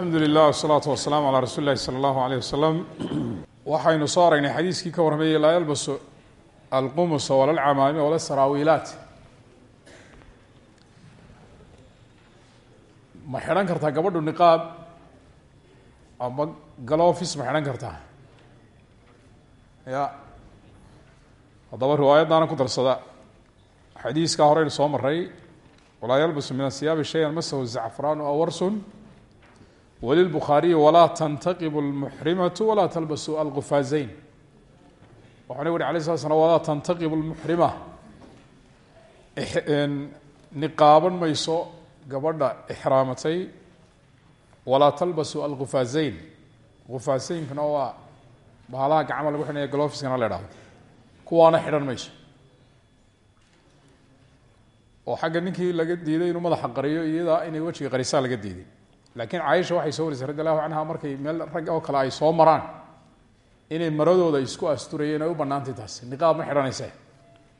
alxamdu lilah wsalaatu wasalaamu calaa rasuuli lahi sala allahu aleyh wasalam. Waxaynu soo aragnay xadiiskii ka warramayay laa yalbasu alqumusa wala alcamaami wala saraawiilaat. Ma xidhan kartaa gabadhu niqaab ama galofis ma xidhan kartaa? Ya haddaba riwaayaddaana ku darsada. Xadiiskaa horeynu soo maray walaa yalbasu min asiyaabi shayan masahu zacfraanu aw warsun walilbukhaariyi walaa tantaqibu lmuxrimatu walaa talbasu alqufaazeyn waxaa nabig uri alay slat slam walaa tantaqibu lmuxrima niqaaban mayso gabadha ixraamatay walaa talbasu alqufaazeyn qufaazeyinkana waa bahalaha gacma lagu xidhanya galofiskana la idhahdo kuwaana xidhan mayso oo xagga ninkii laga diiday inuu madaxa qariyo iyadaa inay wejiga qarisaa laga diiday laakiin caaisha waxay soo warisay radi allahu canha markay meel rag oo kale ay soo maraan inay maradooda isku asturayeen ay u banaantay taas. Niqaab ma xidhanayse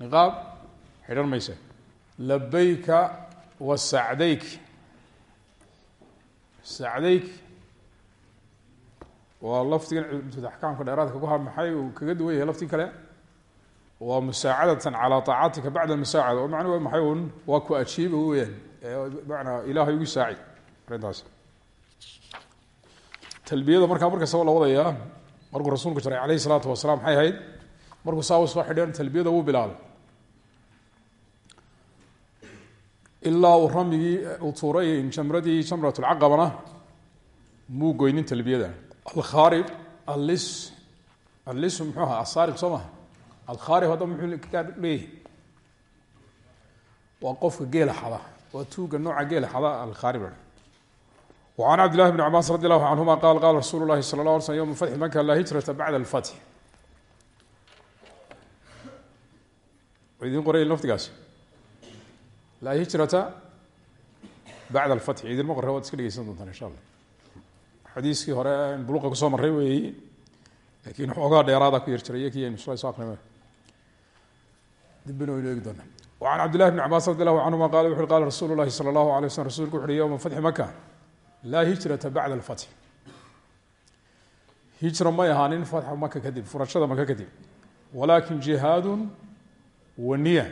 niqaab xidhan mayse labayka wa sacdayk. Sacdayk waa lafdigan axkaamka dheeraadka ku ha maxay uu kaga duwan yahay laftii kale? Waa musaacadatan calaa طaacatika bacda musaacada. Oo maxay un waa ku ajiiba weyaan manaa ilaahay ugu saaci talbiyada markaa markasta waa la wadayaa markuu rasuulku jaray aleyh isalaatu wasalaam maxay ahayd? Markuu saa soo xidheen talbiyada wuu bilaabay. Ilaa uu ramigii uu tuuray injamradii jamratulcaqabana muu goynin talbiyada. Alkhaarib allis allisu muxuu ahaa? Asaariq soo maha alkhaarib hadda muxuu ka leeyahay. Waa qofka geela xada waa tuuga nooca geela xada alkhaarib an cabdillahi bn cabaas radi allahu canhuma qaal qaala rasuulu lahi sala la ala slm yowma fatxi maka laa hijrata bacda alfatx idin qoray naftigaas laa hijrata bacda alfatxi idinma qore waad iska dhegeysan doontaan insha allah xadiiskii hore buluqa ku soo marray weeyi laakiin xoogaa dheeraada ku yar jiray iyo kii aynu isla soo aqrinay dambena waynu eegi doonaa an cabdillahi bn cabaas radi allahu canhuma qala wuxu ui qala rasuulu lahi sala allahu alay waslm rsulku wuxu uhi yowma fatxi maka laa hijrata bacda alfatx hijra may ahaanin fatxa maka kadib furashada maka kadib. Walaakin jihaadun wa niya.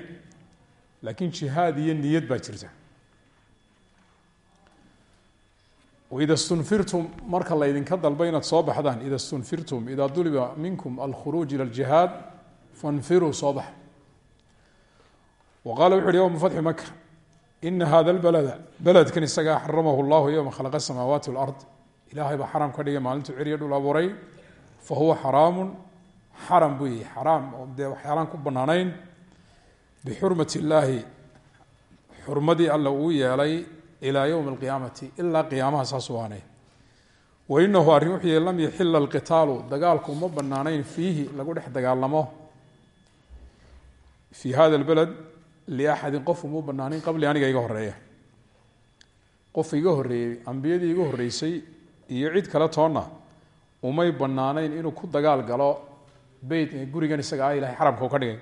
Laakiin jihaad iyo niyad baa jirta. Waida stunfirtum marka laydinka dalba inaad soo baxdaan ida stunfirtum idaa duliba minkum alkhuruuj ila ljihaad fanfiruu soo baxa wa qala wuxu uhi yowma fatxi maka ina hada lbalada beledkan isagaa xaramahu llahu yowma khalaqa asamaawaati walard ilaahay baa xaram ka dhigay maalintuu ceriya dhul abuuray fa huwa xaraamun xaram buu yihi xaraam oo dee waxyaalaan ku banaanayn bixurmat illaahi xurmadii alla uu yeelay ilaa yowmi alqiyaamati ilaa qiyaamaha saasuu aanay wa inahu arrin wuxuu yihi lam yaxila alqitaalu dagaalku uma banaanayn fiihi lagu dhex dagaalamo fii hada lbeled liaxadin qof uma banaanin qabli aniga iga horreeya qof iga horeeyey ambiyadii iga horeysay iyo cid kale toonna umay banaanayn inuu ku dagaal galo beyt gurigan isaga ah ilahay xaramka u ka dhigay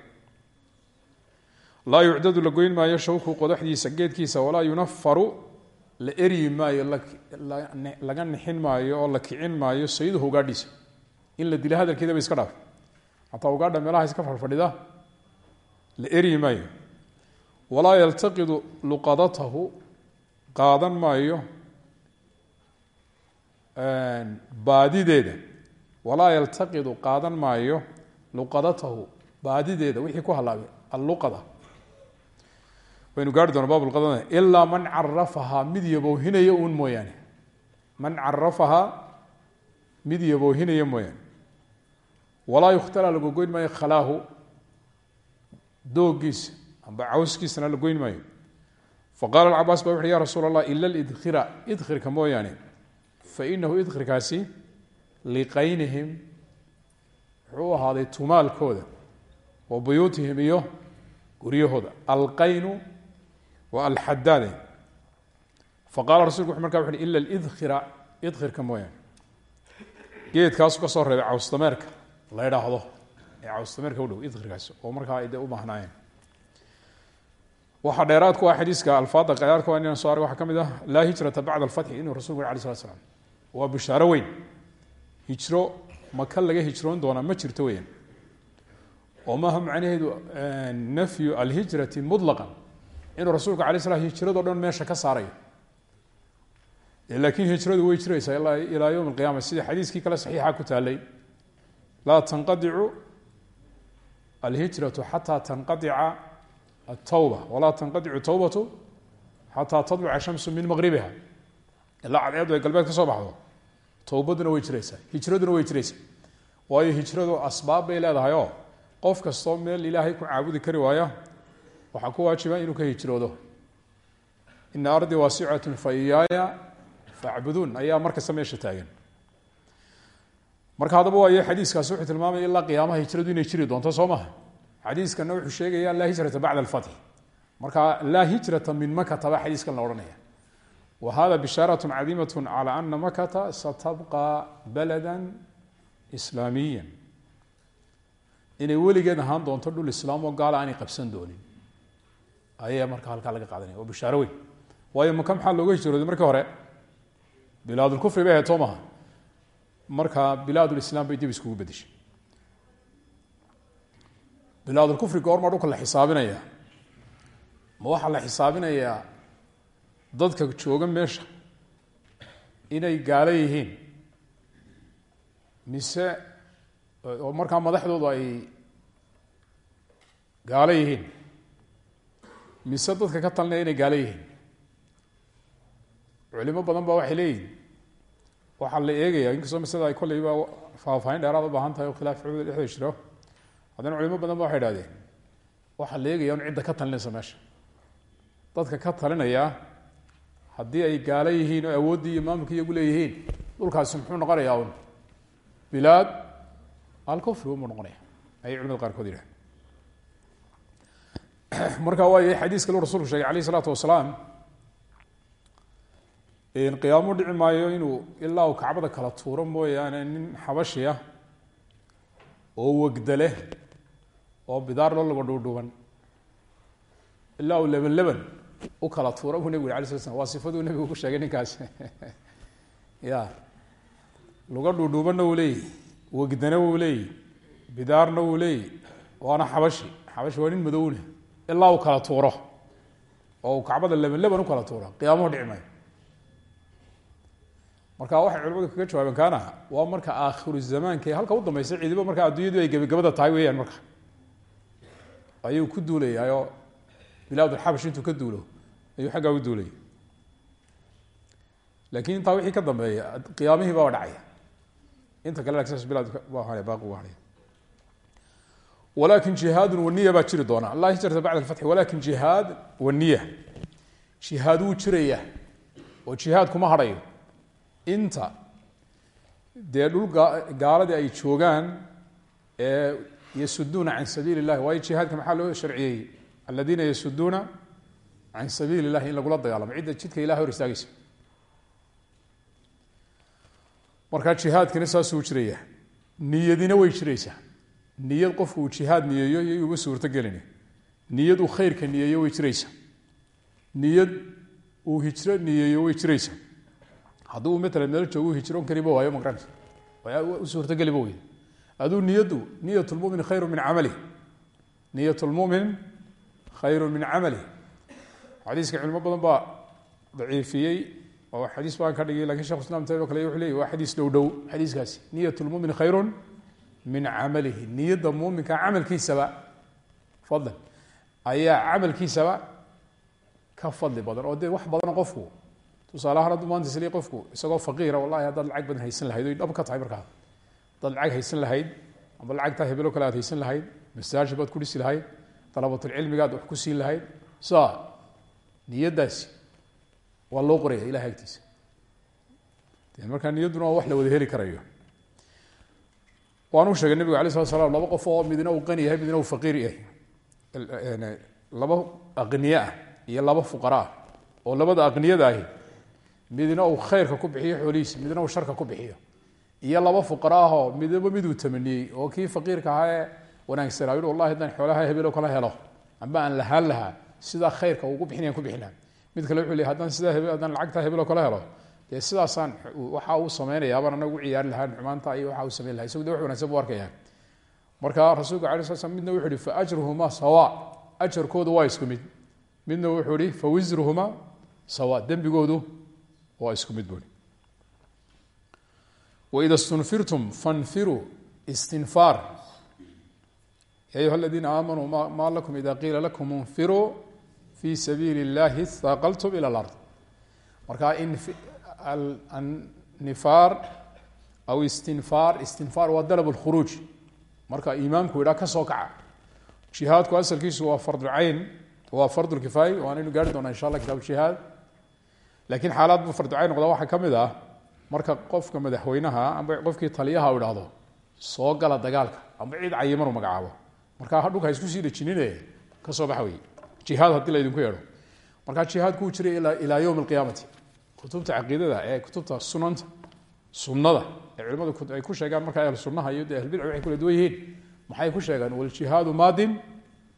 laa yucdadu la goyn maayo shawku qodaxdiisa geedkiisa walaa yunafaru la eryi maayo laga nixin maayo oo la kicin maayo sayiduhu ugaadhiisa in la dila hadalkeedaba iska dhaaf hataa ugaadha meelaha iska fadhfadhida la eryi maayo walaa yaltaqidu luqadatahu qaadan maayo baadideeda. Walaa yaltaqidu qaadan maayo luqadatahu baadideeda. Wixii ku halaabay alluqada. Waynu gaari doona baabulqadada ilaa man carafahaa mid yaboohinaya uun mooyaane. Man carafahaa mid yaboohinaya mooyaane. Walaa yukhtala lagu goyn maayo khalaahu doogiisa amba cawskiisana la goyn maayo. Faqala cabaas ba wuxu ya rasuul allah ila lidkhira idkhirka mooyaane. Fainahu idkhirkaasi liqaynihim wuxuu u ahaaday tumaalkooda wa buyuutihim iyo guryahooda. Alqaynu wa alxadaade faqala rasulku wuxu markaa wuxu ila lidkhira idkhirka mooyaane. Geedkaasu ka soo reebay cawsdameerka la idhaahdo ee cawsdameerka u dhow idkhirkaas oo markaa dee u baahnaayeen waxaa dheeraad ku ah xadiiska alfaada qayaarka waa inaan so arg waxaa ka mid ah laa hijrata bacda alfatxi inuu rasulku yuri alay slat waa bishaaro weyn. Hijro maka laga hijroon doonaa ma jirto weyaan oo macnaheedu nafyu alhijrati muطlaqan inuu rasuulka alay slam hijrado dhan meesha ka saarayo. Laakiin hijradu way jiraysaa ilaa yowm اlqiyama sida xadiiskii kale saxiixa ku taalay laa tanqadicu alhijratu xataa tanqadica atawba walaa tanqadicu tawbatu xataa tadluca shamsu min maqribiha ilaa cadceedu ay galbeed ka soo baxdo towbaduna way jiraysaa hijraduna way jiraysaa waayo hijradu asbaab bay leedahay oo qof kastoo meel ilaahay ku caabudi kari waaya waxaa ku waajiba inuu ka hijroodo ina ardi waasicatu fa iyaaya facbuduun ayaa markasta meesha taagan marka haddaba waayo xadiiskaasi wuxuu tilmaamaya xadiiskana wuxuu sheegaya laa hijrata bacd alfathi marka laa hijrata min makata baa xadiiskan la odhanaya. Wa hada bishaaratun cadiimatun cala ana makata satabqa balada islaamiya inay weligeed ahaan doonto dhul islaam oo gaala aanay qabsan doonin. Ayaa marka halkaa laga qaadanaya. Waa bishaaro weyn. Waayo maka maxaa looga hijrooday? Markii hore bilaadulkufri bay ahayd soo maha. Marka bilaad lislaam bay dib iskugu bedeshay bilaad lkufri goormaa dhulka la xisaabinaya. Ma waxaa la xisaabinayaa dadka jooga meesha inay gaalo yihiin. Mise oo markaa madaxdoodu ay gaalo yihiin. Mise dadka ka talinaya inay gaalo yihiin. Culimo badan ba waxay leeyihiin waxaa la eegaya inkastoo masada ay kolleyba faahfaahin dheeraad u baahan tahay oo khilaaf dhexdooda jiro haddana culimo badan ba waxay idhahdeen waxaa la eegaya un ka talinaysa meesha. Dadka ka talinaya haddii ay gaalo yihiin oo awooddii iyo maamulka iyagu leeyihiin dhulkaasi muxuu noqonayaa un. Bilaad alkufri umuu noqonaya ayay culimada qaarkood yidhahen marka waayo xadiis kaluu rasulku sheegay alayh isalaatu wasalaam qiyaamo dhici inuu ilaa uu kacbada kala tuuro mooyaane nin xabashi ah oo wegda oo bidaar loo laba dhuudhuban ilaa uu leban leban u kala tuura buu nebigu ala sla waa sifaduu nebigu ku sheegay ninkaasi ya luga dhuudhuubanna wuu leeyahy wegdana wuu leeyahy bidaarna wuu leeyahy waana xabashi. Xabashi waa nin madowne ilaa uu kala tuuro oo uu kacbada leban leban u kala tuuro qiyaamuhu dhici marka waxay culimadu kaga jawaabeen kaana waa marka aakhiru zamaanka halka u dambaysa ciidiba markaa adduunyadu ay gebagabada tahay weeyaan marka ayuu ku duulayaayoo bilaad alxabash intuu ka duulo ayuu xaggaa u duulaya laakiin intaa wixii ka dambeeya qiyaamihii baaba dhacaya inta kale laakiin bilaad ba haya baaqi u haya walakin jihaadun waniya baa jiri doona laa hijrata bacda alfatxi walakin jihaad waniya jihaad wuu jiraya oo jihaad kuma hadhayo inta dee dhul ay joogaan ee yasuduuna can sabiili اllahi waayo jihaadka maxaa loo sharciyey? Aladiina yasuduuna can sabiili اllahi in lagula dagaalamo. Cidda jidka ilahay hor istaageysa markaa jihaadkina saasuu jiraya niyadina way jiraysaa. Niyad qofku uu jihaad niyeeyo iyo uga suurto gelina niyad uu khayrka niyeeyo way jiraysaa. Niyad uu hijro niyeeyo way jiraysaa. Hadduu matalan meel joogu hijroon kariba waayo maqranaysa u suurtogeliba wey aduu niyaddu niyat lmumin khayru min camalih niyat lmumin khayru min camalih xadiiska culimo badan baa daciifiyey oo xadiis baan ka dhigay laakiin shekh islam o kale wuxu leey waa xadiis dhow dhow xadiiskaasi niyat lmumin khayru min camalihi niyadda muuminka camalkiisaba fadlan. Ayaa camalkiisaba ka fadli badan oo wax badan qofku tusaale ahaan hadduu maanta qofku isagoo faqiira wallahi haddaad lacag badan haysan lahayd oy dhab ka tahay markaa haddaad lacag haysan lahayd amba lacagtaa hebelo kale aad haysan lahayd masaajid baad ku dhisi lahayd dalabatulcilmigaad wax ku siin lahayd. Sa niyaddaasi waa loo qoraya ilahay agtiisa. Markaa niyadduna waa wax la wada heli karayo. Waanu sheegay nabigu alay slat slam laba qof oo midna uu qani yahay midna uu faqiir yahay. Laba aqniye ah iyo laba fuqara ah. Oo labada aqniyada ahi midna uu khayrka ku bixiyo xoolihiisa midna uu sharka ku bixiyo iyo laba fuqara ahoo miduu tamaniyey oo kii faqiirka ahaa ee wanaagsanaa yui wallahi haddaan xoolaha hebelo kala helo. Amba aan lahaan lahaa sidaa khayrka ugu bixinayan ku bixin laha mid kale wuxuu ley haddaan sidaa hebe haddaan lacagtaa hebelo kala helo. Dee sidaasaan waxa uu samaynayaabaan anaga u ciyaari lahaan xumaanta iyo waxa uu samayn laha isagu de wax wanagsan bu arkaya marka rasuulka ala sla slam midna wuxu uhi faajruhuma sawa. Ajarkoodu waa isku mid. Midna wuxuu ihi fawisruhuma sawa. Dembigoodu waa isku mid bui waida stunfirtum fanfiruu istinfaar ya ayuha aladiina aamanuu ma lakum ida qiila lakum infiruu fi sabiili اllahi اthaqaltum ilى اlard marka nifaar aw istinfaar istinfaar waa dalab اlkhuruuj marka imaamku yidhaa ka soo kaca jihaadku asalkiisu waa fardu cayn waa fardu kifaay waanaynu gaari doonaa insha allah kitab jihaad lakiin xaalaad buu fardu cayn noqda waxaa ka mid ah marka qofka madaxweynaha amba qofkii taliyaha u idhaahdo soo gala dagaalka amba cid cayiman u magacaabo markaa dhulka ha isku sii dhejinine ka soo baxa wey jihaad haddii laydinku yeedho. Markaa jihaadku uu jiray ilaa yowm alqiyaamati kutubta caqiidada ee kutubta sunanta sunnada ee culimadu ay ku sheegaan markaa ahl sunnaha iyo de ahlbidc waxay kula duwan maxay ku sheegaan? Waljihaadu maadin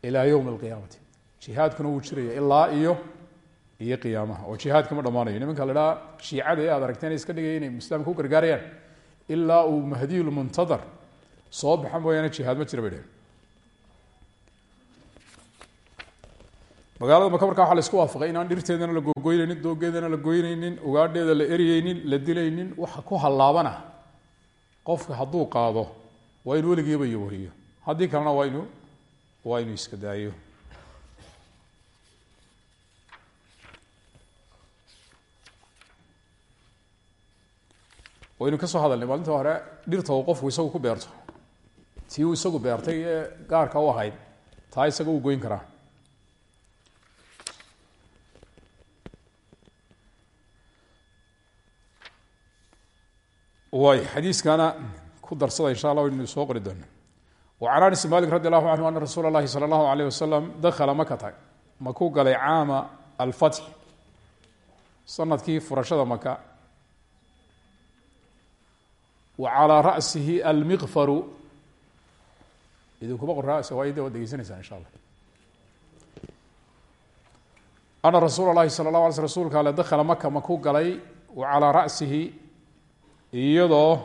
ilaa yowm alqiyaamati jihaadkuna wuu jiraya ilaa iyo iyo qiyaamaha oo jihaadka ma dhammaanayo. Nimanka la dhaha shiicada ee aad aragteen iska dhigaya inay islaamka u gargaarayaan ilaa uu mahdiyulmuntadar soo baxa mooyaane jihaad ma jira bay dheheen magaalada maka markaa waxa la isku waafaqay inaan dhirteedana la gogoynaynin doogeedana la goynaynin ugaadheeda la eryeynin la dilaynin waxa ku hallaabana qofka hadduu qaado waa inu weligiiba iyo wariyo. Haddii kalena waa inu waa inuu iska daayo waynu ka soo hadalnay maalinta hore dhirta uu qofku isagu ku beerto. Tii uu isagu beertay ee gaarka u ahayd taa isaga wuu goyn karaa. Waay xadiiskana ku darsada insha allah waynu soo qori doona wacan anas malik radi allahu canhu ana rasuula اllahi salى allahu alayh wasalam dakhala makata makuu galay caama alfatx sannadkii furashada maka wa calىa ra'sihi almiqfaru idinkuma qor ras waa waad degeysanaysaan insha allah ana rasuula اlahi salى اlahu ala sl rsulka ale dakhala maka makuu galay wa calىa ra'sihi iyadoo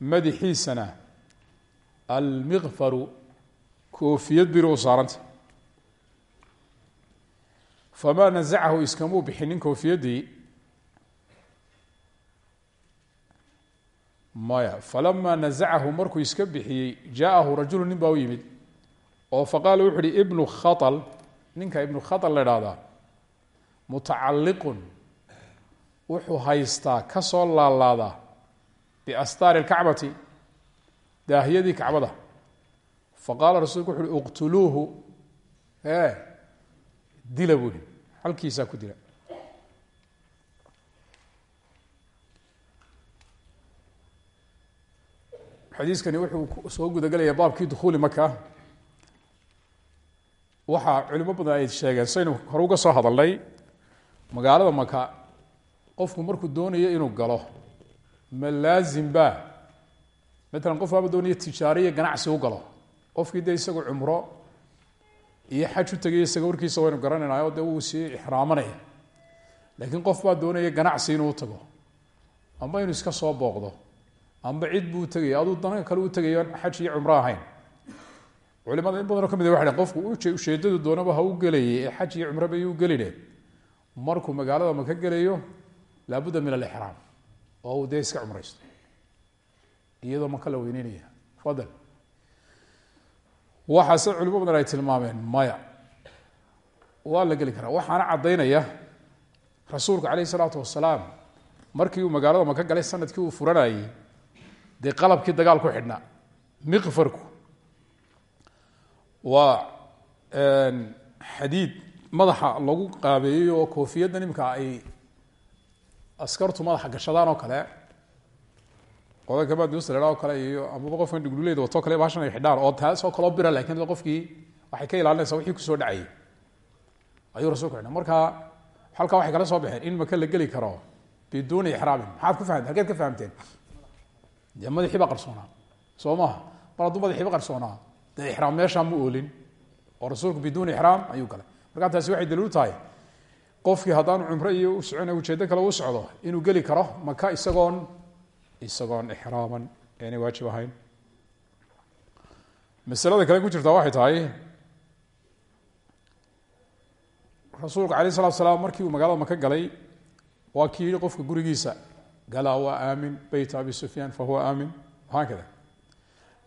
madaxiisana almiqfaru koofiyad bir u saaranta famaa nazacahu iskamuu bixinin koofiyaddii maya falamaa nazacahu markuu iska bixiyey jaahu rajulu nin baa u yimid oo faqaala wuxu uhi ibnu khaal ninka ibnu khaal la ihahdaa mutacalliqun wuxuu haystaa ka soo laalaadaa biastaari lkacbati daahiyadii kacbada. Faqaala rasulku wuxu uhi uqtuluuhu e dila ku dila xadiiskani wuxuu soo gudagelaya baabkii dukhuuli maka waxaa culimo badan ay sheegeen saynu hore uga soo hadalnay magaalada maka qofku markuu doonayo inuu galo ma laazimba matalan qof baaba doonaya tijaariya ganacsi u galo. Qofkii dee isagu cumro iyo xaj u tegay isaga warkiisa waynu garanaynayo dee wuu sii ixraamanaya. Laakiin qof baa doonaya ganacsi inuu tago amba inuu iska soo booqdo amba cid buu tegaya aduu dana kale u tegayo xaj iyo cumro ahayn. Culimada in badanoo ka mid waxay qofku ujeedadu doonaba ha u gelayay xaj iyo cumroba iyuu geline markuu magaalada maka gelayo laabudda min alixraam oo uu dee iska cumraysto. Iyadoo maka la weyneynaya fadal. Waxaase culimo badan ay tilmaameen maya waa la geli karaa. Waxaana caddaynaya rasuulku calayh isalaatu wasalaam markii uu magaalada maka galay sannadkii uu furanayey dee qalabkii dagaal ku xidhnaa miqfarku waa xadiid madaxa lagu qaabeeyey oo koofiyaddan imika ay askartu madaxa gashadaan oo kale qodanka madusla oo kale iyo amaba qofkan dhugdhuleeda wato kale bahashan ay xidhaan oo taasoo kaloo bira laakiin qofkii waxay ka ilaalinaysaa wixii ku soo dhacayay ayuu rasulku xidha marka halkaa waxay kala soo baxeen in maka la geli karo biduuni ixraamin. Maxaad dee madaxii baa qarsoonaa. Soo maha mar hadduu madaxiiba qarsoonaa dee ixraam meeshaan mu oolin. Oo rasuulku biduuni ixraam ayuu galay. Markaa taasi waxay daliilu tahay qofkii haddaanu cumro iyo u socona ujeeddo kale u socdo inuu geli karo maka isagoon isagoon ixraaman aanay waajib ahayn. Masalada kale ku jirtaa waxay tahay rasuulku alayh salatu salaam markii uu magaalada maka galay waa kii qofka gurigiisa galaa waa aamin beyt abi sufyaan fahuwa aamin haakada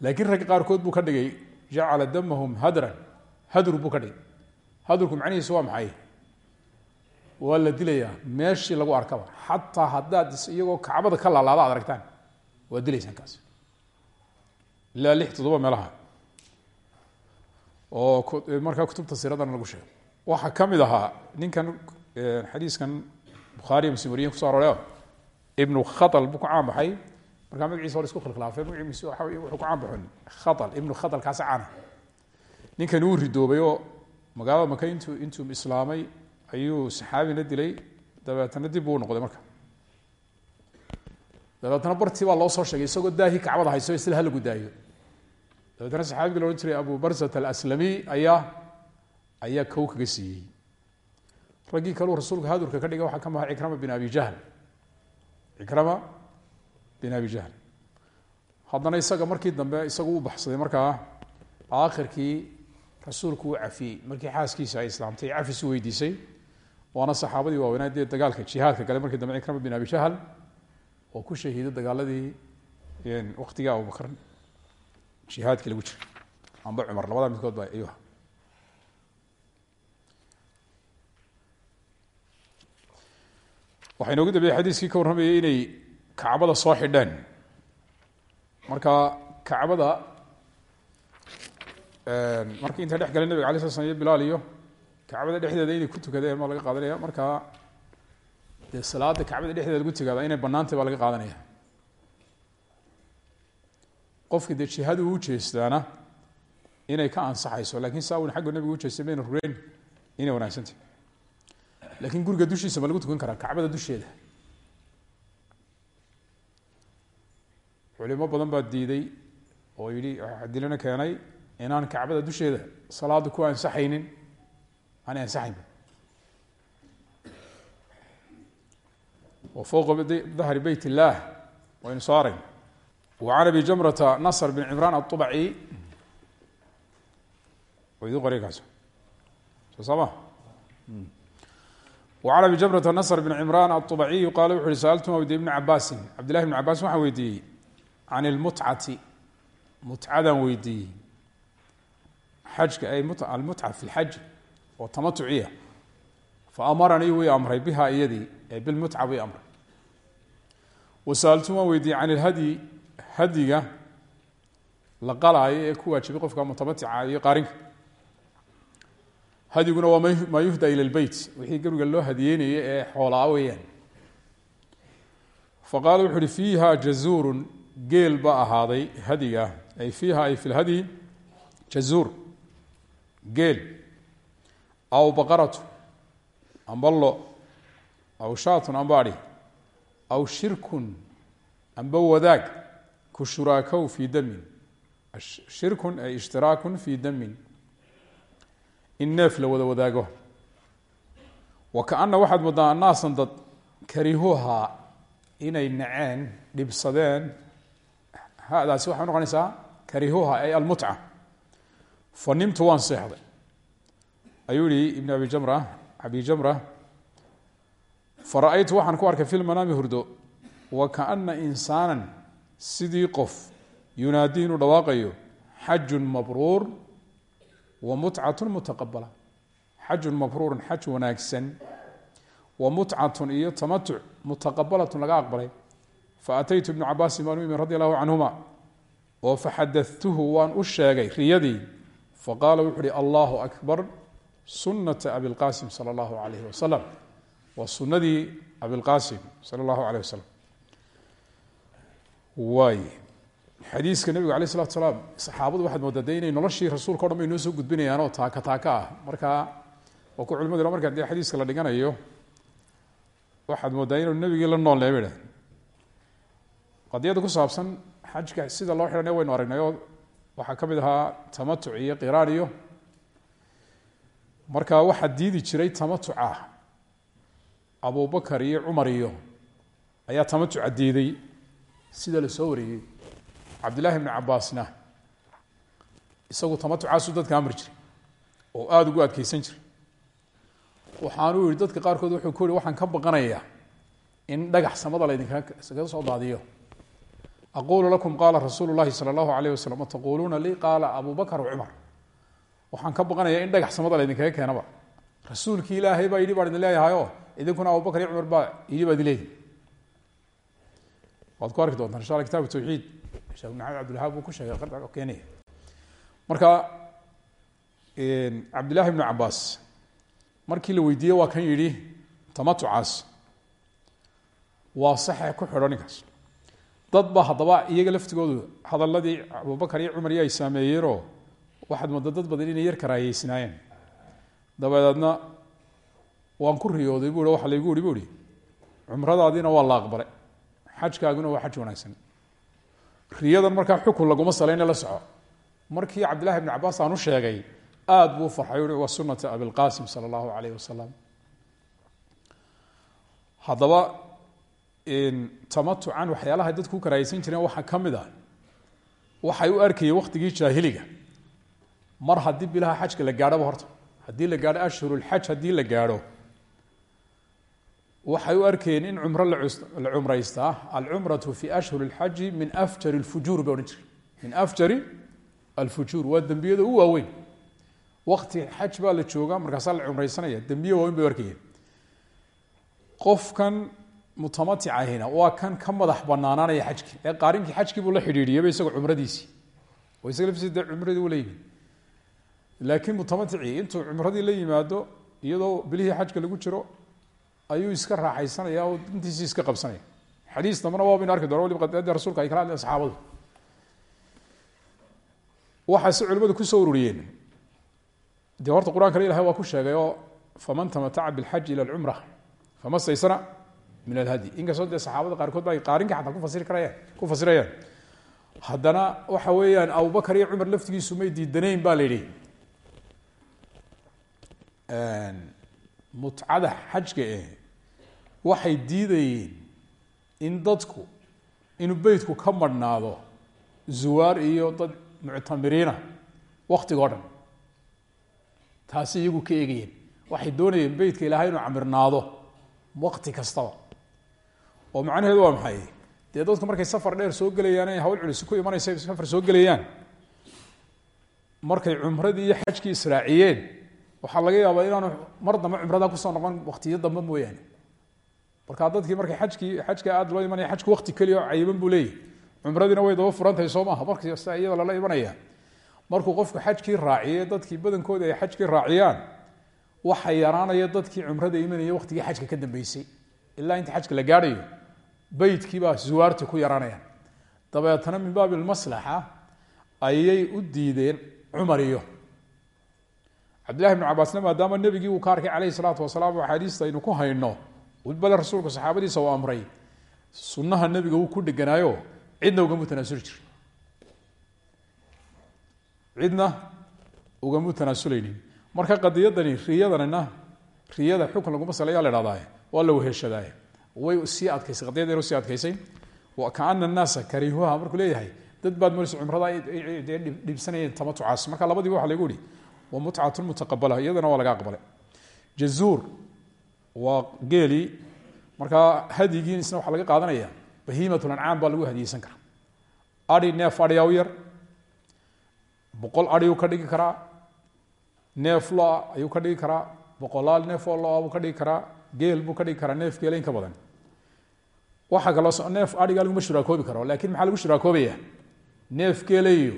laakiin ragga qaarkood buu ka dhigay jacala damahum hadran hadr buu ka dhigay hadrku macnihiisu waa maxay waa la dilayaa meeshii lagu arkaba xataa haddaad iyagoo kacbada ka laalaada ad aragtaan waa dilaysaan kaas ilaa lix toddoba meelaha oo markaa kutubta siradana lagu sheego waxaa ka mid ahaa ninkan xadiiskan bukhaariya muslim wariyen kuso arooreo ibnu khatal buu ku caan baxay. Markaa magaciisa hor isku khilkhilaafay magaciisa waxa wuxuu ku caan baxon khatal ibnu khatal kaasi caana. Ninkan uu ridoobay oo magaalada maka intuu intuu islaamay ayuu saxaabina dilay. Dabeetana dib buu noqday marka. Dabeetna bartii baa loo soo sheegay isagoo daahii kacbada hayso isla halagu daayo. Dabeetna saxaabigii la jiray abu barsat alaslami ayaa ayaa kow kaga siiyey. Raggii kaleu rasuulka hadurka ka dhigay waxaa ka maha cikrama bin abi jahl cikrama bin abi jahl. Haddana isaga markii dambe isagu u baxsaday markaa aakhirkii rasuulku uu cafiyey markii xaaskiisa ay islaamtay cafis u weydiisay waana saxaabadii waaweynaa dee dagaalka jihaadka gale markii dambe cikrama bin abi jahl oo ku shahiiday dagaaladii waktigii abubakar jihaadkii lagu jiray. Amba cumar labada midkood ba ayuha waxaa inoogu dambeeyey xadiiskii ka warramayay inay kacbada soo xidheen marka kacbada markii intay dhex galeen nabiga alay sla slam iyo bilaal iyo kacbada dhexdeeda inay ku tukadeen baa laga qaadanaya. Marka dee salaada kacbada dhexdeeda lagu tukaada inay banaantay baa laga qaadanaya. Qofki dee jihadu u jeestaana inay ka ansaxayso laakiin saa un xagga nabiga ujeestay mayna rugeyn inay wanaagsantah laakiin guriga dushiisa ma lagu tukan karaa kacbada dusheeda. Culimo badan baa diiday oo yihi dilana keenay inaan kacbada dusheeda salaada ku ansaxaynin aanay ansaxaynba wa fowqa dahri beyt illaah waynu soo arayn can abi jamrata nasr bin cimraan aلطubci sama وعن أبي جمرة نصر بن عمران الطبعي qال وxu uhi سألت weydiye بن cabاsi cبداللahi بن cabاs waxaan weydiiyey عن المتcati متcadan weydiiyey xajka ay almutca في الxaj oo tamatuciya faأmaranii wii amray biha iyadii ee bilmutca bii amray وسألtu waan weydiiyey عan الhadي hadiga la qalaayo ee ku waajibay qofka mutamatica iyo qaarinka hadiguna waa maa yuhda ilى اlbeyt wixii guriga loo hadiyeynaya ee xoolaa weeyaan. Faqaala wuxu uhi fiiha jazuurun. Geel ba ahaaday hadiga. Ay fiiha ay fi jazuur. Geel. Aw baqaratu. Amba lo. Aw shaatun amba adhi. Aw shirkun amba wadaag. Ku shuraakow fii damin shirkun ay ishtiraakun fii damin in neef la wada wadaago. Wa kaana waxaad moodaa annaasan dad karihuhaa inay naceen dhibsadeen. Hadaasi waxay noqonaysaa karihuha ay almutca. Fa nimtu waan seexday. Ayuu yihi ibn abi jamra abi jamra fara-aytu waxaan ku arkay fi lmanaami hurdo. Wa kaana insaanan sidii qof yunaadii inuu dhawaaqayo xajun mabruur wa mutcatun mutaqabala xajun mabruurun xaj wanaagsan. Wa mutcatun iyo tamatuc mutaqabalatun laga aqbalay. Faataytu ibnu cabaasin baan u imi radi allahu canhuma oo faxadatuhu waan u sheegay riyadii faqaala wuxu uhi allahu akbar sunata abilqasim sala allahu alayhi wasalam waa sunadii abilqasim sala allahu alayh wasalam waay xadiiska nabiga alayh salatu salaam saxaabadu waxaad moodaa inay noloshii rasuulka o dhan bay noo soo gudbinayaan oo taaka taaka ah. Markaa waa ku culimadu markaa dee xadiiska la dhiganayo waxaad moodaa inuu nebigii la noolnay bay qadiyada ku saabsan xajka sida loo xidhanay waynu aragnay oo waxaa ka mid ahaa tamatuc iyo qiraan iyo marka waxaa diidi jiray tamatuca abubakar iyo cumar iyo ayaa tamatuca diiday sida la soo wariyey cabdillahi bni cabaasna isagu tamatucaasuu dadka amri jiray oo aada ugu adkeysan jiray. Waxaanuu yihi dadka qaarkood wuxuu ku yihi waxaan ka baqanayaa in dhagax samada laydinkaga soo daadiyo. Aqulu lakum qaala rasuulu llahi sala allahu alayh wasalam ataquuluuna abu bakar wacumar waxaan ka baqanayaa in dhagax samada laydinkaga keenaba. Rasuulkii ilaahay baa yidhi baan idin leeyahayo idinkuna abubakar iyo cumar baa yidhi baa idin leeyihi ku arki doontaan insha alla tawxiid sheekh maxamed cabdilwahaab buu ku sheegay qarda keenaya. Marka cabdillahi bnu cabaas markii la weydiiyey waa kan yidhi tamatucaas waa saxe ku xidho ninkaas. Dad ba haddaba iyaga laftigoodu hadaladii abubakar iyo cumar iyo ay saameeyeenoo waxaad mooda dad badan inay yar karaayeysnaayeen dabadeedna waan ku riyooday bu waxa laygu ihi bu ihi cumradaadiina waa la aqbalay. Xajkaaguna waa xaj wanaagsan riyadan markaa xukun laguma salayna la soco. Markii cabdillahi bn cabaas aan sheegay aada buu farxay ui waa sunata abilqasim sala allahu alayh wasalam haddaba tamatucan waxyaalaha dadku u jireen waxaa ka mid a waxay u arkayeen waktigii jaahiliga. Mar haddii bilaha xajka la gaadhoba horta haddii la gaadho ashhurulxaj haddii la gaadho waxay u arkayeen in cumro la cumraystaa alcumratu fi ashhur اlxaji min afjari اlfujuur bay odhan jire min afjari alfujuur waa dembiyada u waaweyn. Wakti xaj baa la joogaa markaasaa la cumraysanaya dembiye waaweyn bay arkayeen. Qofkan mutamatic ahina waa kan ka madax banaanaanaya xajkii ee qaarinkii xajkii buu la xidhiidhiyaba isagoo cumradiisii. Oo isaga laftiisa cumradii ula laakiin mutamaticii intuu cumradii la yimaado iyadoo bilihii xajka lagu jiro ayuu iska raaxaysanaya oo intiisii iska qabsanaya. Xadiis dambana waa baynu arki doona waliba qadiyadda rasuulka ay kala hadleen saxaabadu. Waxaa si culimadu ku soo ururiyeen. Dee horta qur'aankana waa ku sheegay oo faman tamataca bilxaji ila alcumra fama staysana min alhadi. Inkastoo dee saxaabada qaarkood ba ay qaarinka xataa kufasiri karayaan ku fasirayaan. Haddana waxa weeyaan abubakar iyo cumar laftigiisu may diidanayn ba la yidhi. Mutcada xajka eh waxay diidayeen in dadku inuu beytku ka madhnaado zuwaar iyo dad muctamiriina waktigo dhan. Taasi iyagu ka eegayeen waxay doonayeen beytka ilaahay inuu camirnaado wakti kastaba. Oo macnaheedu waa maxay? Dee dadku markay safar dheer soo gelayaan ay hawl culisi ku imanaysa safar soo gelayaan? Markay cumradii iyo xajkii israaciyeen waxaa laga yaabaa inaanu mar dambe cumrada ku soo noqon waktiyo dambe mooyaane markaa dadkii markay ajkii xajka aada loo imanaya xajku wakti keliya cayiban buu leeyahy cumradiina way daba furantahay soo maaha. Markasta iyada lala imanaya. Markuu qofku xajkii raaciye dadkii badankooda ay xajkii raaciyaan waxa yaraanaya dadkii cumrada imanaya waktigii xajka ka dambeysay. Ilaa inta xajka la gaadhayo beytkiibaa zuwaarti ku yaraanayaan dabeetana min baabi lmaslaxa ayay u diideen cumar iyo. Cabdillahi bnu cabaasna maadaama uu ka arkay calayhi salaatu wasalaam axaadiista ku hayno bale rasuulku saxaabadiisa uu amray sunnaha nebiga wuu ku dheganaayo cidna ugamu tanaasuli jiri cidna ugamu tanaasuleynin marka qadiyadani riyadanina riyada xukun laguma saleeya la hahdaay waa la weheshadaay way sii adkaysay qadiyadanu sii adkaysay. Kaana annaasa karihuha markuu leeyahay dad baad mooleysa cumrada dhibsanayeen tamatucaas. Marka labadiiba waxa lagu ihi wa mutcatun mutaqabala iyadana waa laga aqbalay. Jazuur waa geelii markaa hadyigii isna waxaa laga qaadanaya bahiimat lancaam baa lagu hadiyeysan karaa. Adi neef adhiyaa u yar boqol adhiuu ka dhigi karaa neef lo'a ayuu ka dhigi karaa boqolaal neef oo lo'a ka dhigi karaa geel buu ka dhigi karaa neef geela in ka badan. Waxaa kaloo neef adhigaa laguma shuraakoobi karo laakiin maxaa lagu shuraakoobaya neef geelayo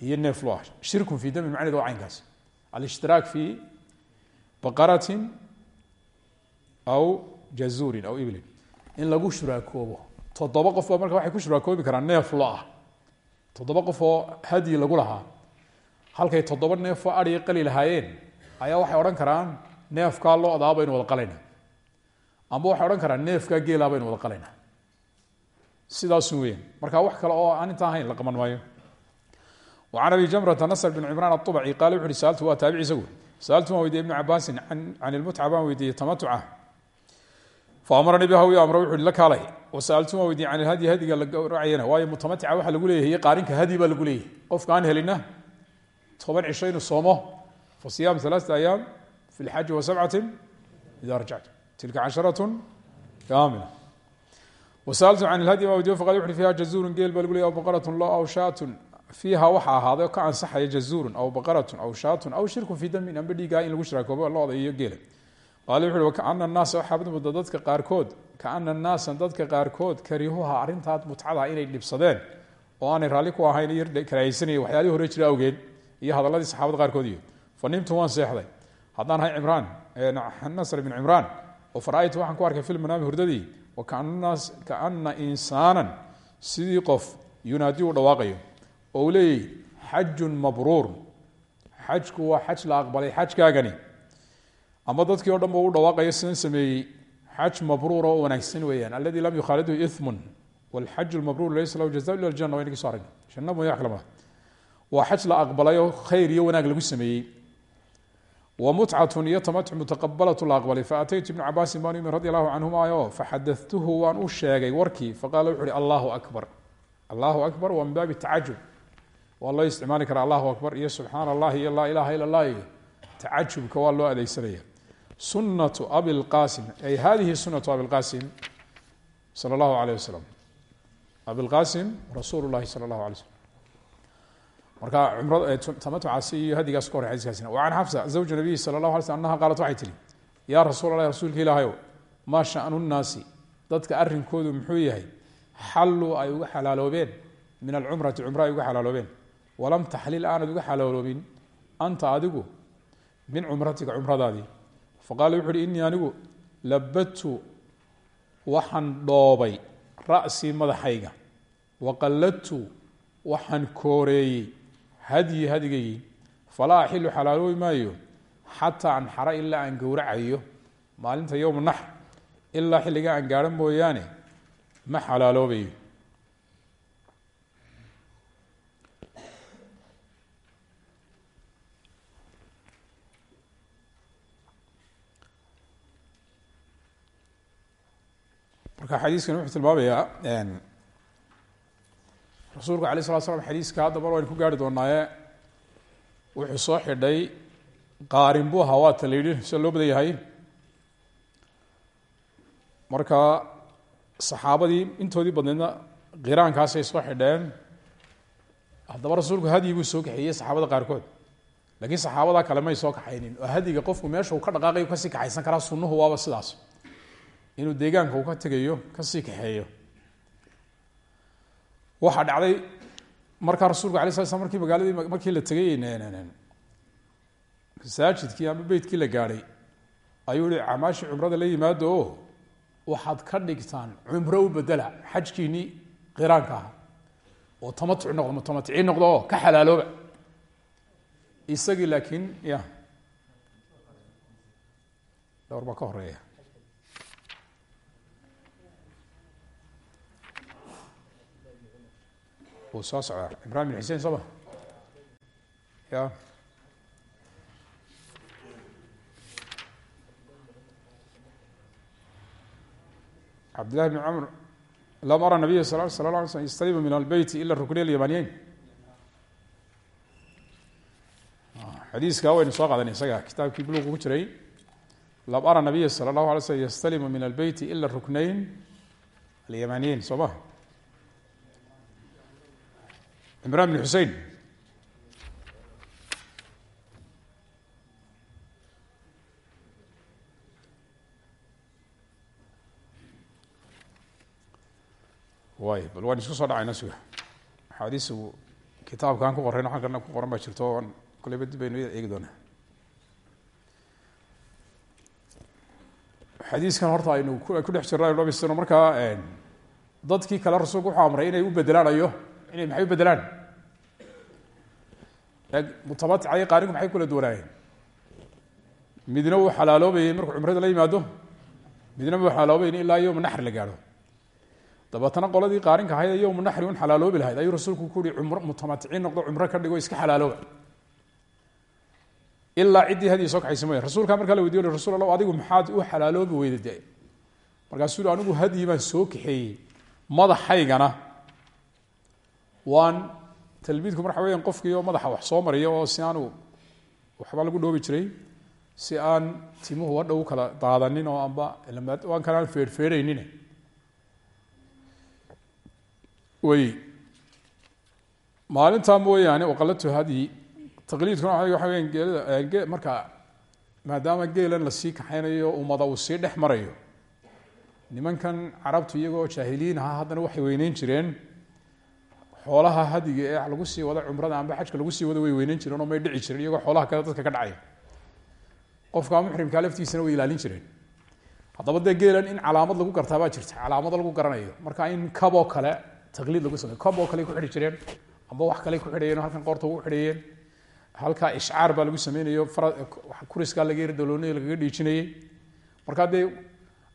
iyo neef lo'a shirkun fi dami macneed waa caynkaas. Alshtiraak fi baqaratin aw jazuurin aw iblin in lagu shuraakoobo toddoba qof baa marka waxay ku shuraakoobi karaan neef lo'ah toddoba qof oo lagu lahaa halkay toddoba neefoo adhiga qali lahaayeen ayaa waxay odhan karaan neefkaa lo-daa baynu wada qalayna amba waxay odhan karaan neefkaa geelaa baynu wada qalayna sidaasu weyan marka wax kale oo aan intaa ahayn la qaban maayo an abi jamrata nasr bn cimraan aubci qala wuxu uhi saaltu waa taabici isagu saaltu waan weydiye ibnu cabaasin can ilmutca baan weydiiyey tamatuca hawi amro wuxu hi la kaalay wasaaltum waa weydiin can ilhadyi hadiga la gowracayana waayo mutamatica waxaa lagu leeyahay qaarinka hadi baa lagu leeyahay qofka aan helina toban cisho inuu soomo fa siyaam alaaata ayaam fi lxaji wa sabcatin ida rajactum tilka casharatun kaamila wasaaltum can ilhadyi ma weydiyo faqad wuxu fiha jazuurun geel baa lagu leyahy aw baqaratun lo aw shaatun fiiha waxa ahaaday ka ansaxaya jazuurun aw baqaratun aw shaatun aw shirkun fii damin amba dhiigaa in lagu shiraakoobo looda iyo geela qaale wuxu uhi wakaana naasa waxaabad mudda dadka qaarkood kaana naasan dadka qaarkood karihuha arrintaad mutcada inay dhibsadeen oo aanay raalli ku ahayn iyo karaahaysanaya waxyaalihii hore jira awgeed iyo hadaladii saxaabada qaarkood iyo fa nimtu waan seexday. Haddaan ahay cimraan nasr ibn cimraan oo fara-aytu waxaan ku arkay filmanaami hurdadii wakaana insaanan sidii qof yunaadi u dhawaaqayo oo uu leeyahy xajun mabruur xajku waa xaj la aqbalay xajkaagani ama dadkii o dhan ba u dhawaaqayo sidan sameeyey. Xaj mabruur oo wanaagsan weeyaan. Aladi lam yukhaalidhu imun wlxaju mabruur laysa lahu jaza ila jana waynagii so aragna janna mooya waa xaj la aqbalayoo khayr iyo wanaag lagu sameeyey. Wa mutcatun iyo tamatuc mutaqabalatu la aqbalay. Faataytu ibnu cabaasin baan imi radi allahu canhuma faxadatuhu waan u sheegay warkii. Faqala wuxu uhi allahu akbar. Allahu akbar waa min baabi tacajub waa loo allahu akbar iyo subxaana allahi iyo laa ilaha ila allah iyo tacajubka waa loo adeegsanaya sunatu abi lqasim ay hadihi sunatu abi lqasim sala allahu alayh wasalam abilqasim rasuul lahi sala allahu alay slm marka cumrtamatucaasi iyo hadigaas ka hore xadiiskaasina. Can xafsa zawja nabiyi sala allahu alay sl annaha qaalat waxay tihi yaa rasuul allahi rasuulka ilaahayow maa shanu nnaasi? Dadka arrinkoodu muxuu yahay xalluu ay uga xalaaloobeen. Min alcumrati cumro ay uga xalaaloobeen. Walam taxlil aanad uga xalaaloobin. Anta adigu min cumratika cumradaadii faqaala wuxu uhi innii anigu labadtu waxaan dhoobay ra'sii madaxayga waqalladtu waxaan kooreeyey hadyi hadigaygii falaa axilu xalaaloobi maayo xataa anxara ilaa aan gowracayo maalinta yowma naxr ilaa xilliga aan gaadho mooyaane ma xalaaloobayo marka xadiiskan wuxuu tilmaamayaa rasuulku alay slat slam xadiiska hadda mar waynu ku gaari doonaaye wuxuu soo xidhay qaarin buu ahaa waata sida loo badan yahay. Marka saxaabadii intoodii badneedna qiraankaasay soo xidheen haddaba rasuulku hadyi buu soo kaxeeyey saxaabada qaarkood. Laakiin saxaabada kale may soo kaxaynin oo hadiga qofku meesha uu ka dhaqaaqayo ka sii kaxaysan karaa sunnuhu waaba sidaas inuu deegaanka uu ka tegayo ka sii kaxeeyo. Waxaa dhacday markaa rasuulku alay sla slam markii magaaladii markii la tegay masaajidkii ama beytkii la gaadhay ayuu hi camaashii cumrada la yimaado o waxaad ka dhigtaan cumro u bedela xajkiinii qiraanka aha oo tamatuc noqdo mutamaticii noqdo oo ka xalaalooba. Isagii laakiin ya. Dhowr ka horreeya wuu soo socdaa. Imran bin xusein sooma ya. Cabdillahi bn camr lam ara nabiya sal sala la slm yastalimu min albeyti ila rukniy alyamaniyeyn xadiiska waynu soo qaadanay isaga. Kitaabkii buluuqa ku jiray lam ara nabiya sala allahu alay slm yastalimu min albeyti ila ruknayn alyamaniyeyn soo ma cimraan bin xusein way bal waan isku soo dhacayna suga. Axaadiis kitaabkaan ku qorayn waxaan kalena ku qoran baa jirto oan koleyba dib baynu eegi doonaa. Xadiiskan horta aynu ku dhex jirna aynu dhamaystiro markaa dadkii wuxuu amray inay u bedelaan ayo inay maxay u bedelaan mutamatica iyo qaarinku maxay kula duwanaayeen. Midna wuu xalaaloobayey markuu cumrada la yimaado midna wuu xalaaloobayn ilaa yowma naxri la gaadho. Dabeetana qoladii qaarinka ahayd ee yowma naxri un xalaaloobi lahayd ayuu rasuulku ku uhi cumro mutamaticiin noqdo cumro ka dhigo iska xalaalooba ilaa ciddii haddii soo kaxaysa mooya rasuulkaa markaa la weydiyo rasul adigu maxaad u xalaaloobi weyda de markaasuu anigu hadyi baan soo kaxeeyey madaxaygana waan talbiidku marxa weyan qofkii oo madaxa wax soo mariya oo si aanu waxba lagu dhoobi jiray si aan timuhu hadha u kala daadanin oo amba waan kale aan feedhfeedhaynin wey maalintaa mooyaane oqalatu hadyi taqliidkuna waxa weyan geelada marka maadaama geelan la sii kaxaynayo ummada uu sii dhex marayo nimankan carabtu iyagoo jaahiliin ahaa haddana waxay weyneyn jireen xoolaha hadiga ee lagu sii wado cumrada amba xajka lagu sii wado way weyneyn jireen oo may dhici jiren iyagoo xoolaha kale dadka ka dhacaya. Qofka muxrimkaa laftiisana way ilaalin jireen. Haddaba dee geelan in calaamad lagu gartaa baa jirta calaamado lagu garanayo. Marka in kaboo kale taqliid lagu sameyo kab oo kale ku xidhi jireen amba wax kale ku xidhayeen halkan qoorta ugu xidhayeen halkaa ishcaar baa lagu sameynayo kuriskaa laga yar daloonay lagaga dhiijinayey markaa dee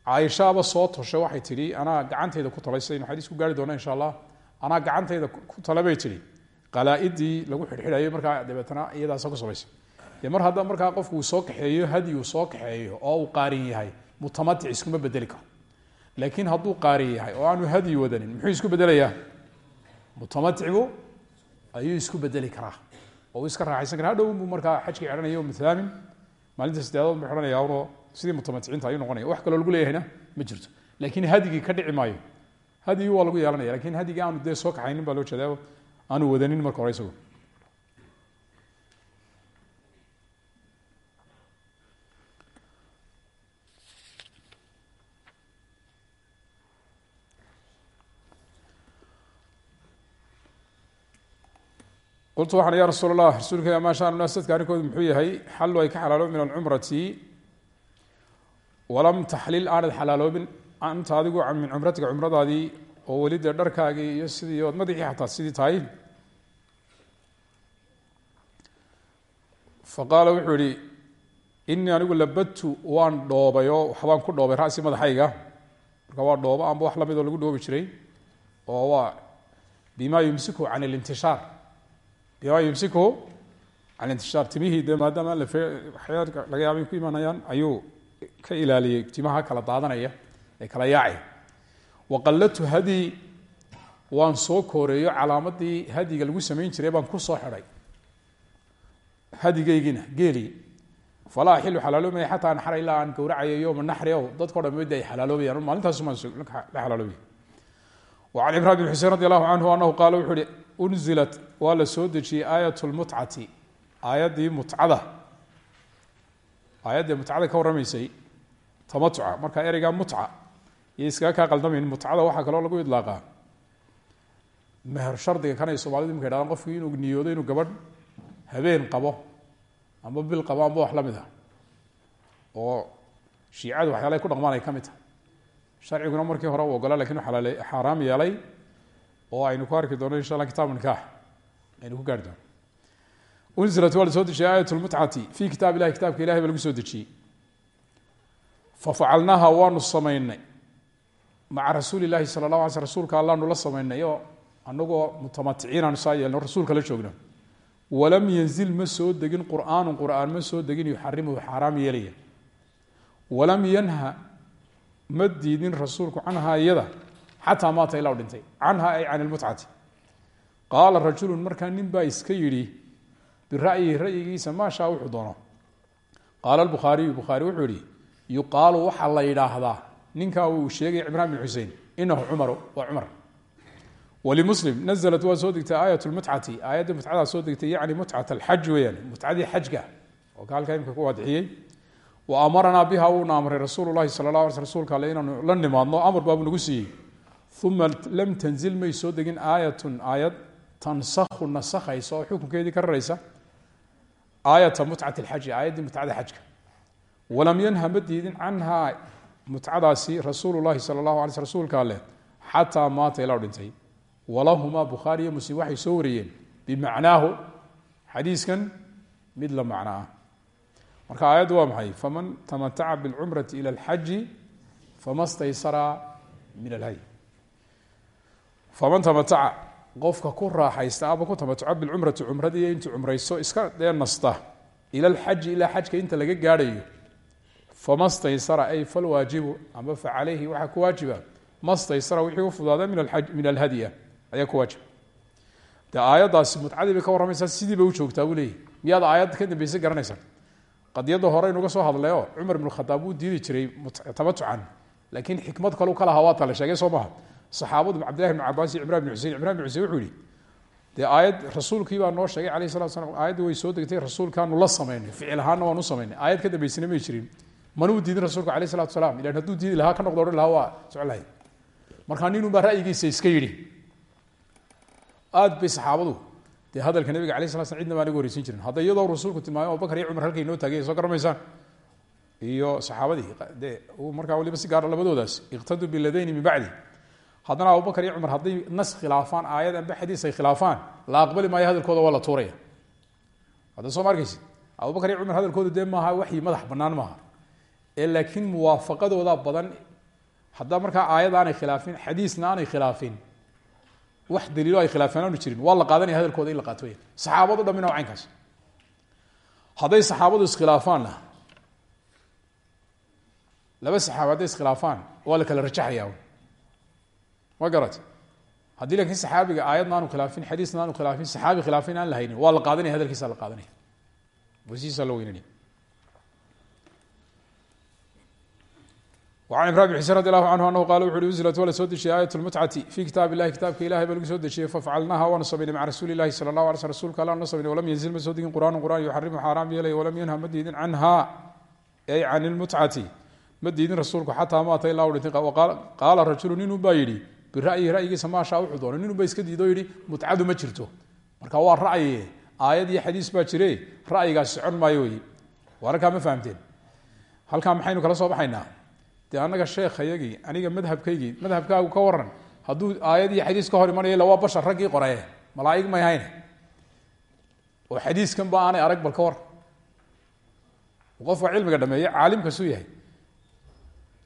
caaishaaba soo toshay waxay tidhi anaa gacantayda ku talay sidaynu xadiis ku gaari doona insha allah anaa gacantayda ku tala bay tidhi qalaa-idii lagu xidhxidhayay markaa dabeetana iyadaasa ku samaysa. Dee mar hadda markaa qofku soo kaxeeyo hadi uu soo kaxeeyo oo uu qaarin yahay mutamatic iskuma bedeli karo. Laakiin hadduu qaarin yahay oo aanu hadi wadanin muxuu isku bedelayaa mutamaticigu ayuu isku bedeli karaa. Oo iska raaxaysan kara hadhow buu markaa xajkii xidhanaya mithaamin maalinta sadeedaad buu xidhanaya unoo sidii mutamaticiinta ayuu noqonaya. Wax kaloo lagu leeyahayna ma jirto. Laakiin hadigii ka dhici maayo hadigii waa lagu yeelanaya laakiin hadigii aanu dee soo kaxaynin baa loo jeeda aanu wadanin marka hore isago qultu waxaan ya rasuul rasuulka maa shaan naas dadka arrinkoodu muxuu yahay xallu ay ka xalaaloobin min alcumrati walam taxlil aanad xalaaloobin anta adigu min cumratika cumradaadii oo weli dee dharkaagii iyo sidii ood madaxii xataa sidii tahay. Fa qaala wuxuu yihi inii anigu labadtu waan dhoobay oo waxbaan ku dhoobay rasi madaxayga. Marka waa dhoobo amba wax la mid oo lagu dhoobi jiray oo waa bima yumsiku can اlintishaar bima yumsiku can intishaar timihii dee maadaama laga yaaba ku imanayaan ayuu ka ilaaliyey. Timaha kala daadanaya kala yaacay. Waqallatu hadyi waan soo kooreeyo calaamadii hadyiga lagu samayn jiray baan ku soo xidhay. Hadigaygiina geeli falaa axilu xalaaloomaya xataa naxra ilaa aan gowracayo yowma naxri o dadkao dhan mid ay xalaaloobayaan maalintaasumaan la xalaaloobaya wacan cimraan bin xusein radi allahu canhu anahu qaala wuxuu uhi unzilat waa la soo dejiyey aayat lmutcati aayaddii mutcada. Aayaddii mutcada ka warramaysay tamatuca marka ereygaa mutca iyo iskaga kaa mutcada waxaa kaloo lagu idlaaqaa meher shardiga kanay soomalidu imka yhahdaan qofkii inuu niyoodo inuu gabadh habeen qabo amba bil qabo amba wax la mid ah. Oo shiicadu waxyaala ay ku dhaqmaan ay ka mid tahay. Markii hore u ogola laakiin u alaale xaaraam oo aynu ku arki doono insha alla kitaab nikaax aynu ku gaari doono unzilat waa la soo dejiyey aayat lmutcati fi kitaab ilahi kitabka ilahay baa lagu soo dejiyey. Fafacalnaaha waanu maca rasuuli lahi sala la ala sl rasuulka allaanu la samaynay oo mutamaticiinaanu saa yeelno rasuulka la joogno. Walam yanzil ma soo degin qur'aanu qur'aan ma soo degin yuxarimuhu xaaraam yeelaya. Walam yanha ma diidin rasuulku canhaa iyada xataa maata ilaa u dhintay. Canha ay can ilmutcati qaala rajulu markaa nin baa iska yidhi bira'yihi ra'yigiisa maa shaa wuxuu doono. Qaala bukhaariyu bukhaari wuxuu yihi yuqaalu waxaa la yidhaahdaa ninkaa uu sheegay cimraan bin xusein inahu cumaru waa cumar. Walimuslim naزlat waa soo degtay aayat lmutcati aayadda mutcadaa soo degtay yacni mutcat alxaj weeyaan mutcadii xajka oo ka halkaa imka ku waadixiyey wa amaranaa biha wuuna amray rasuulu la ala la nimaadno amar baabu nagu siiyey. Uma lam tanzil may soo degin aayatun tansakhu nasakhaysa oo xukunkeedii ka raraysa aayata mutcat alxaji aayaddii mutcada xajka. Walam yanha ma diidin mutcadaasi rasuulu lahi sala allahu alay sl rsulka alleh xataa maata ilaa u dhintay walahumaa bukhaari iyo muslim waxay soo wariyeen bimacnaahu xadiiskan mid la macno ah marka aayaddu waa maxay faman tamataca biاlcumrati ilى اlxaji fama staysara min alhay faman tamataca qofka ku raaxaysta ama ku tamatuca bilcumrati cumradii intuu cumrayso iska dee nasta ila alxaji ilaa xajka inta laga gaadhayo fama staysara ay falwaajibu ama fa calayhi waxaa ku waajiba ma staysara wixii u fudaada min alhadya ayaa ku waajiba dee aayaddaasi mutcadii bay ka warramaysaa sidii bay u joogtaa buu leeyahy miyaad aayadda ka dambaysa garanaysaa? Qadiyadda hore inuga soo hadlay oo cumar ibnu khadaab wuu diidi jiray tamatucan laakiin xikmad kalu ka lahaa waa tala sheegay soo maha. Saxaabadu cabdillahi bn cabaas iyo cimran bn xusein cimran bn xusein wuxuu yihi dee aayad rasuulkii baa noo sheegay alayh salatu slam aayadda way soo degtay rasuulkaanu la samaynay ficil ahaanna waan u samaynay. Aayad ka dambaysana may jirin manuu diidin rasuulka alayh salatu salaam. Ilan hadduu diidi lahaa ka noqdo odhan waa socolahay markaa ninun baa ra'yigiisa iska yidhi. Aad bay saxaabadu dee hadalka nabiga alay sala slam cidna baa naga horeysin jirin. Hadda iyadoo rasuulku tilmaamay abubakar iyo cumar halkay noo taagay soo garamaysaan. Iyo saxaabadii dee markaa waliba si gaara labadoodaas iqtaduu biladayni min bacdi. Haddana abubakar iyo cumar hadday nas khilaafaan aayad amba xadiis ay khilaafaan la aqbali maayo hadalkooda waa tuuraya. Hadda soo ma arkeysid abubakar iyo cumar hadalkooda dee maaha madax banaan maaha ee laakiin muwaafaqadooda badan haddaa markaa aayad khilaafin xadiisna aanay khilaafin wax daliilo ay khilaafeen aanu jirin waa la qaadanaya hadalkooda in la qaato weya saxaabado dhamina waa caynkaas. Hadday saxaabadu iskhilaafaanna laba saxaaba hadday iskhilaafaan waa la kala rajaxaya ma garat. Haddii laakiin saxaabiga aayadna aanu khilaafin xadiisna aanu khilaafin saxaabi khilaafin aan la waa la qaadanaya hadalkiisa la qaadanaya. Wasiisa la weynanaya وعن عمران بن حسين رضي الله عنه أنه قال وxu نزلت waa la soo dejiyey آية المتcة في kitaaب الlahi kitaabka ilahay baa lagu soo dejiyey fafcalnaha waanu samaynay mعa rasuuli الlahi salى الlaه علي sل rsulka alla na samaynay وlam ينزل ma soo degin qur'an qur'an yuxarimu xaaraam yeelay walam yanha ma diidin canha ay can الmutcati ma diidin rasuulku xataa maata ilaa u dhintay qaala rajulu ninun baa yidhi bira'yihi ra'yigiisa maashaa wuxuu doonay ninun ba iska diido yidhi mutcadu ma jirto marka waa ra'yi aayad iyo xadiis baa jire ra'yigaas socon maayo wey wararkaa ma fahamteen halkaa maxaynu kala soo baxaynaa dee annaga sheekhayagii aniga madhabkaygii madhabkaagu ka waran hadduu aayad iyo xadiis ka hor imanaya illa waa bashar raggii qoree malaaig may hayne oo xadiiskan ba aanay arag bal ka war qofka cilmiga dhameeye caalimkasuu yahay.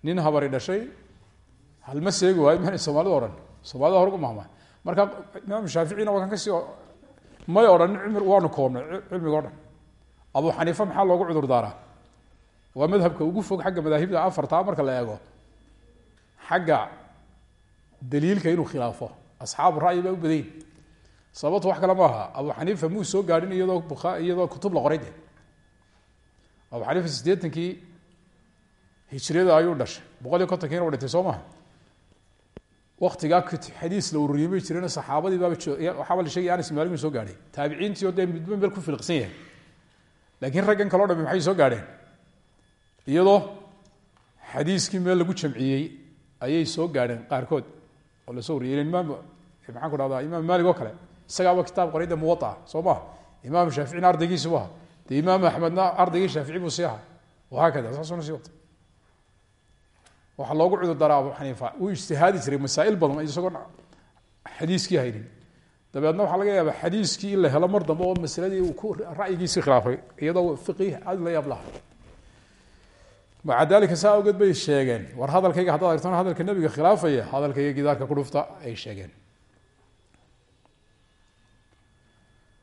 Nin habari dhashay halma seegi waayo mana soomaalida odhan. Soomaalida hore gu mahma marka imaam shaaficina waa ka sii may cimri waanu koobnay cilmiga o dhan abu xaniifa maxaa loogu cudur daaraa waa madhabka ugu fog xagga madaahibda afartaa marka la eego. Xagga daliilka inuu khilaafo asxaabu ra'yi baa u badayn sababto wax kale maaha abu xaniifa muu soo gaadhin iyadoo bua iyadoo kutub la qoray de. Abu xaniifa siddeetankii hijriyada ayuu dhashay. boqol iyo kontonkiina u dhintay soo maha waktigaa xadiis la ururiyey may jireen saxaabadii baaba waxaaba la sheegay anas maaligu soo gaadhay. Taabiciintii oo dee midba meel ku filiqsan yahay. Laakiin raggan kaleo dhami maxay soo gaadheen iyadoo xadiiskii meel lagu jamciyey ayay soo gaadheen qaarkood oo la soo wariyay imaam maxaan ku dhahdaa imaam maalik oo kale isagaaba kitaab qoray de muwaaa soo maha imaam shaaficina ardaygiisi bu dee imaam axmedna ardaygii shaafici buu sii aha? Wahaakada saasuna sii wata. Waxaa loogu cudur daraa abu xaniifa. Uu ijtihaadi jiray masaa'il badan isagoon xadiiskii haynin dabeedna waxaa laga yaabaa xadiiskii in la helo mar dambe oo masaladii uu ku ra'yigiisii khilaafay iyadoo fiqih aad la yaab laha maca dalika bay sheegeen. War hadalkayga haddaad argtona hadalka nebiga khilaafaya hadalkayga gidaarka ku dhufta ay sheegeen.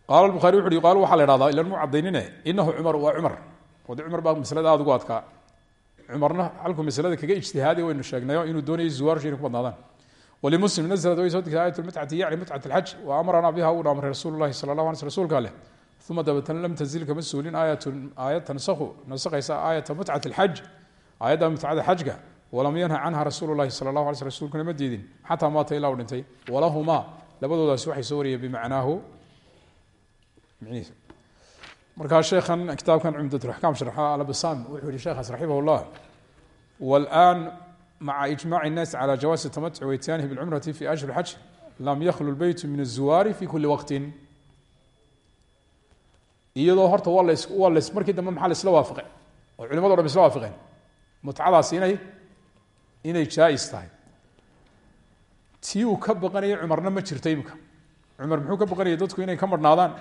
Qaala bukhari wuxu uhi qaal waxaa la ihahdaa ilan mu cadaynine inahu cumar waa cumar. Wade cumar baa maslada ugu adkaa. Cumarna halkuu maslada kaga ijtihaadiy waynu sheegnayo inuu doonayay zuwaarsha inay ku badnaadaan. Walimuslim nazlat way soo degtay aayat lmutcati yacni mutcat alxaj wa amaranaa biha uuna amray rasuulu llahi sala allah alay sl uma dabeetana lam tanzil kama suulin aayatun aayad tansakhu nasakaysa aayata mutcat alxaj aayadda mutcada xajka walam yanha canha rasuulu llahi sala allahu alay sl rsulkuna ma diidin xataa maata ilaa u dhintay walahumaa labadoodaasi waxay soo wariyeen bimacnaahu micnihiisa markaa sheekhan kitaabkan cumdatulaxkaam sharxa albasam wuxuu yihi sheekhaas raximah llah walan maca ijmaci الnaasi calى jawaasi tamatuci waityaanihi bاlcumrati fi ashhur xaj lam yakhlu lbeytu min الzuwaari fi kuli waqtin iyadoo horta markii dambe maxaa laisla waafaqay? Oo culimado dhan isla waafaqeen. Mutcadaasi inay inay jaa-is tahay. Tii uu ka baqanayay cumarna ma jirto imika cumar muxuu ka baqanayay dadku inay ka marhnaadaan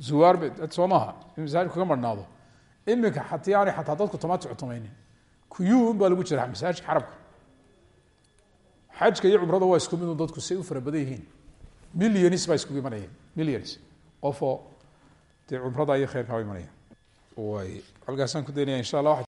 zuwaar b soo maaha. In masaajidku ka marhnaado imika hatii xataa dadku tamatuc tumaynin kuyuu baa lagu jira masaajidka xarabka xajka iyo cumrada waa isku midun dadku say u fara badan baa iskugu imanayeen millions. Qofoo dee cumrada iyo kheyrkaa imanaya way halkaasaan ku daynaya insha allah